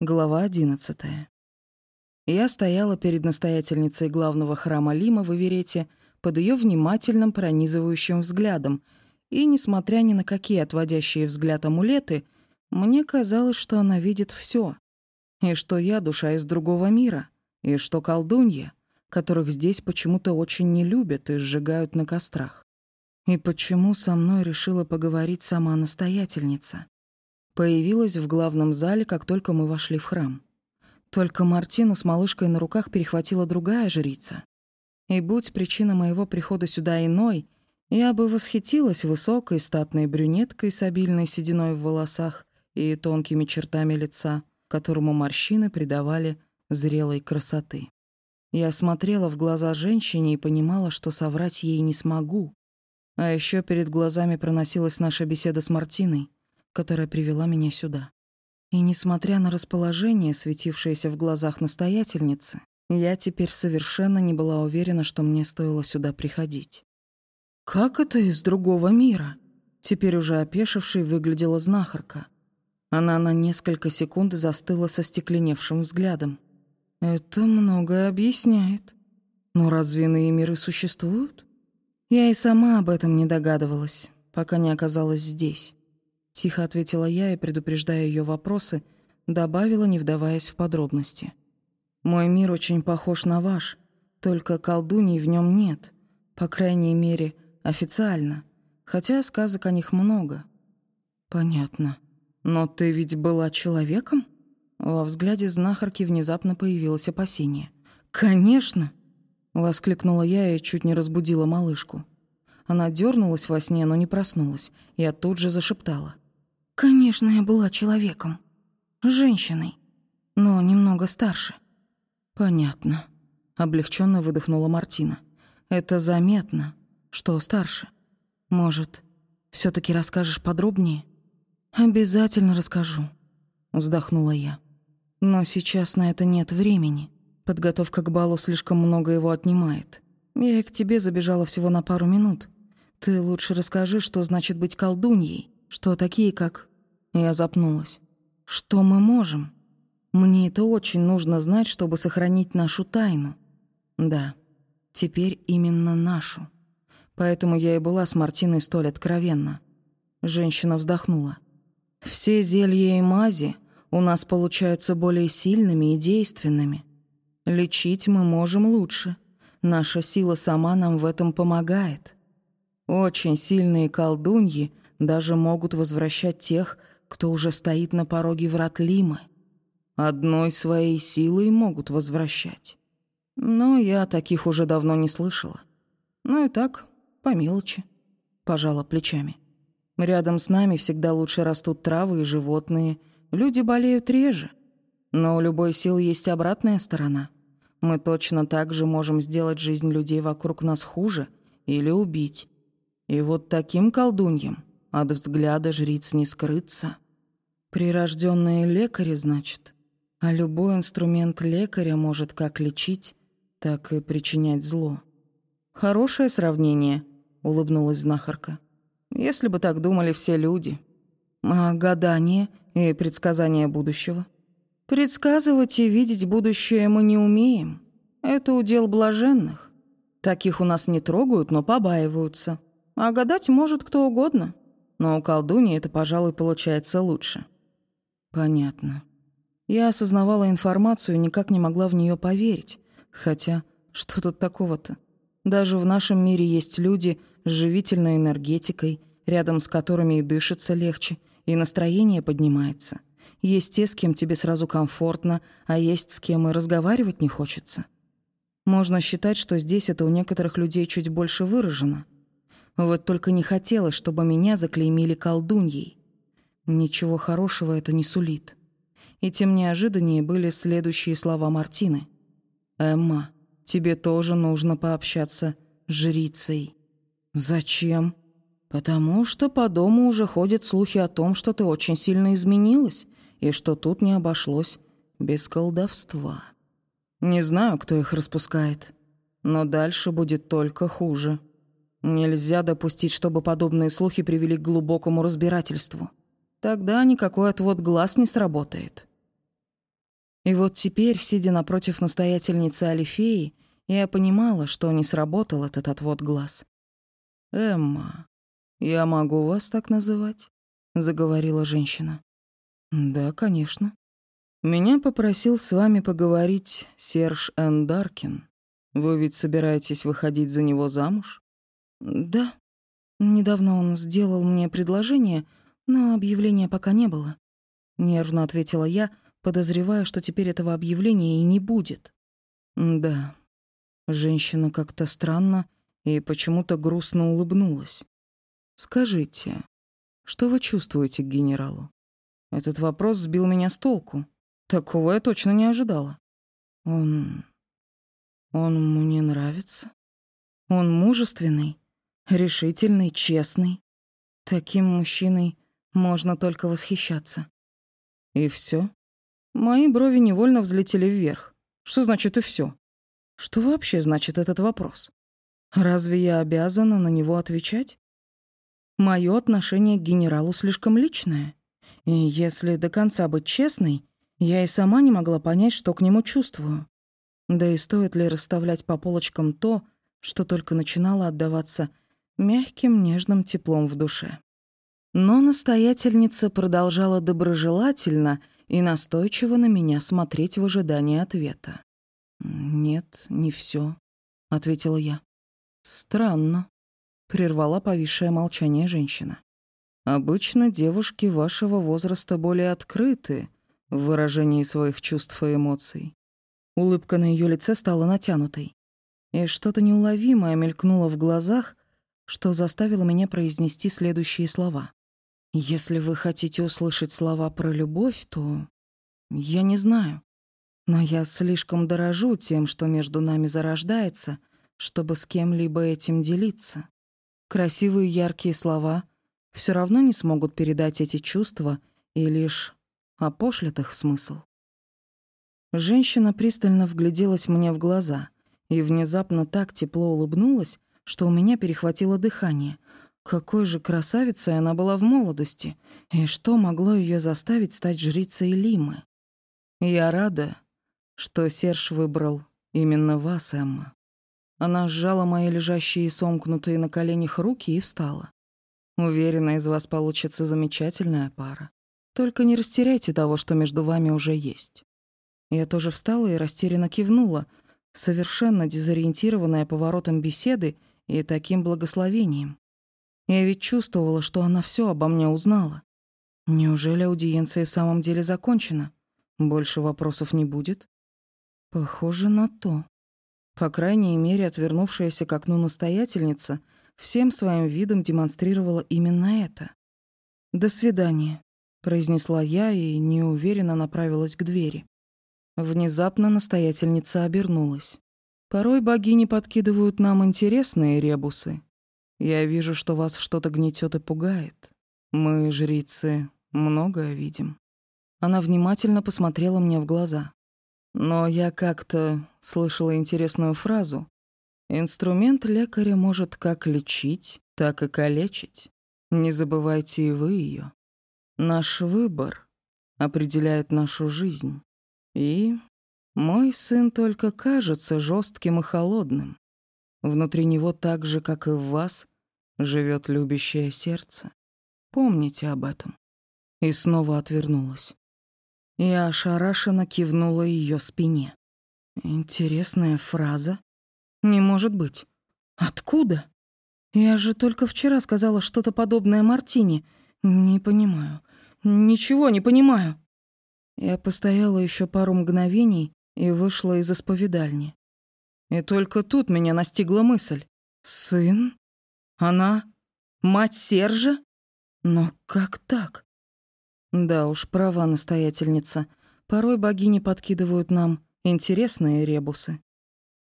Глава 11. Я стояла перед настоятельницей главного храма Лима в Иверете под ее внимательным пронизывающим взглядом, и, несмотря ни на какие отводящие взгляд амулеты, мне казалось, что она видит все, и что я душа из другого мира, и что колдунья, которых здесь почему-то очень не любят и сжигают на кострах. И почему со мной решила поговорить сама настоятельница? Появилась в главном зале, как только мы вошли в храм. Только Мартину с малышкой на руках перехватила другая жрица. И будь причина моего прихода сюда иной, я бы восхитилась высокой статной брюнеткой с обильной сединой в волосах и тонкими чертами лица, которому морщины придавали зрелой красоты. Я смотрела в глаза женщине и понимала, что соврать ей не смогу. А еще перед глазами проносилась наша беседа с Мартиной которая привела меня сюда. И несмотря на расположение, светившееся в глазах настоятельницы, я теперь совершенно не была уверена, что мне стоило сюда приходить. «Как это из другого мира?» Теперь уже опешившей выглядела знахарка. Она на несколько секунд застыла со стекленевшим взглядом. «Это многое объясняет. Но разве иные миры существуют?» Я и сама об этом не догадывалась, пока не оказалась здесь. Тихо ответила я и, предупреждая ее вопросы, добавила, не вдаваясь в подробности. «Мой мир очень похож на ваш, только колдуний в нем нет, по крайней мере, официально, хотя сказок о них много». «Понятно. Но ты ведь была человеком?» Во взгляде знахарки внезапно появилось опасение. «Конечно!» — воскликнула я и чуть не разбудила малышку. Она дернулась во сне, но не проснулась. Я тут же зашептала. Конечно, я была человеком. Женщиной. Но немного старше. Понятно. Облегченно выдохнула Мартина. Это заметно, что старше. Может, все таки расскажешь подробнее? Обязательно расскажу. Вздохнула я. Но сейчас на это нет времени. Подготовка к балу слишком много его отнимает. Я и к тебе забежала всего на пару минут. Ты лучше расскажи, что значит быть колдуньей что такие, как... Я запнулась. Что мы можем? Мне это очень нужно знать, чтобы сохранить нашу тайну. Да, теперь именно нашу. Поэтому я и была с Мартиной столь откровенна. Женщина вздохнула. Все зелья и мази у нас получаются более сильными и действенными. Лечить мы можем лучше. Наша сила сама нам в этом помогает. Очень сильные колдуньи даже могут возвращать тех, кто уже стоит на пороге врат Лимы. Одной своей силой могут возвращать. Но я таких уже давно не слышала. Ну и так, по мелочи. Пожала плечами. Рядом с нами всегда лучше растут травы и животные. Люди болеют реже. Но у любой силы есть обратная сторона. Мы точно так же можем сделать жизнь людей вокруг нас хуже или убить. И вот таким колдуньям от взгляда жриц не скрыться. Прирожденные лекари, значит. А любой инструмент лекаря может как лечить, так и причинять зло. Хорошее сравнение, улыбнулась знахарка. Если бы так думали все люди. А гадание и предсказание будущего? Предсказывать и видеть будущее мы не умеем. Это удел блаженных. Таких у нас не трогают, но побаиваются. А гадать может кто угодно но у колдуни это, пожалуй, получается лучше. Понятно. Я осознавала информацию и никак не могла в нее поверить. Хотя, что тут такого-то? Даже в нашем мире есть люди с живительной энергетикой, рядом с которыми и дышится легче, и настроение поднимается. Есть те, с кем тебе сразу комфортно, а есть с кем и разговаривать не хочется. Можно считать, что здесь это у некоторых людей чуть больше выражено — вот только не хотелось, чтобы меня заклеймили колдуньей. Ничего хорошего это не сулит. И тем неожиданнее были следующие слова Мартины. «Эмма, тебе тоже нужно пообщаться с жрицей». «Зачем?» «Потому что по дому уже ходят слухи о том, что ты очень сильно изменилась, и что тут не обошлось без колдовства. Не знаю, кто их распускает, но дальше будет только хуже». Нельзя допустить, чтобы подобные слухи привели к глубокому разбирательству. Тогда никакой отвод глаз не сработает. И вот теперь, сидя напротив настоятельницы Алифеи, я понимала, что не сработал этот отвод глаз. «Эмма, я могу вас так называть?» — заговорила женщина. «Да, конечно. Меня попросил с вами поговорить Серж Эндаркин. Вы ведь собираетесь выходить за него замуж?» «Да. Недавно он сделал мне предложение, но объявления пока не было». Нервно ответила я, подозревая, что теперь этого объявления и не будет. «Да». Женщина как-то странно и почему-то грустно улыбнулась. «Скажите, что вы чувствуете к генералу?» Этот вопрос сбил меня с толку. Такого я точно не ожидала. «Он... он мне нравится. Он мужественный, решительный, честный. Таким мужчиной можно только восхищаться». «И все? Мои брови невольно взлетели вверх. Что значит «и все? Что вообще значит этот вопрос? Разве я обязана на него отвечать? Мое отношение к генералу слишком личное. И если до конца быть честной, я и сама не могла понять, что к нему чувствую. Да и стоит ли расставлять по полочкам то, что только начинало отдаваться мягким, нежным теплом в душе. Но настоятельница продолжала доброжелательно и настойчиво на меня смотреть в ожидании ответа. «Нет, не все, ответила я. «Странно», — прервала повисшее молчание женщина. «Обычно девушки вашего возраста более открыты в выражении своих чувств и эмоций». Улыбка на ее лице стала натянутой. И что-то неуловимое мелькнуло в глазах, что заставило меня произнести следующие слова. «Если вы хотите услышать слова про любовь, то... я не знаю. Но я слишком дорожу тем, что между нами зарождается — чтобы с кем-либо этим делиться. Красивые яркие слова все равно не смогут передать эти чувства и лишь опошлят их смысл. Женщина пристально вгляделась мне в глаза и внезапно так тепло улыбнулась, что у меня перехватило дыхание. Какой же красавицей она была в молодости, и что могло ее заставить стать жрицей Лимы? Я рада, что Серж выбрал именно вас, Эмма. Она сжала мои лежащие и сомкнутые на коленях руки и встала. Уверена, из вас получится замечательная пара. Только не растеряйте того, что между вами уже есть. Я тоже встала и растерянно кивнула, совершенно дезориентированная поворотом беседы и таким благословением. Я ведь чувствовала, что она все обо мне узнала. Неужели аудиенция в самом деле закончена? Больше вопросов не будет? Похоже на то. По крайней мере, отвернувшаяся к окну настоятельница всем своим видом демонстрировала именно это. «До свидания», — произнесла я и неуверенно направилась к двери. Внезапно настоятельница обернулась. «Порой богини подкидывают нам интересные ребусы. Я вижу, что вас что-то гнетет и пугает. Мы, жрицы, многое видим». Она внимательно посмотрела мне в глаза. Но я как-то слышала интересную фразу. Инструмент лекаря может как лечить, так и калечить. Не забывайте и вы ее. Наш выбор определяет нашу жизнь. И мой сын только кажется жестким и холодным. Внутри него так же, как и в вас, живет любящее сердце. Помните об этом. И снова отвернулась. Я ошарашенно кивнула ее спине. Интересная фраза. Не может быть. Откуда? Я же только вчера сказала что-то подобное Мартине. Не понимаю. Ничего не понимаю. Я постояла еще пару мгновений и вышла из исповедальни. И только тут меня настигла мысль. Сын? Она? Мать Сержа? Но как так? Да уж, права настоятельница. Порой богини подкидывают нам интересные ребусы.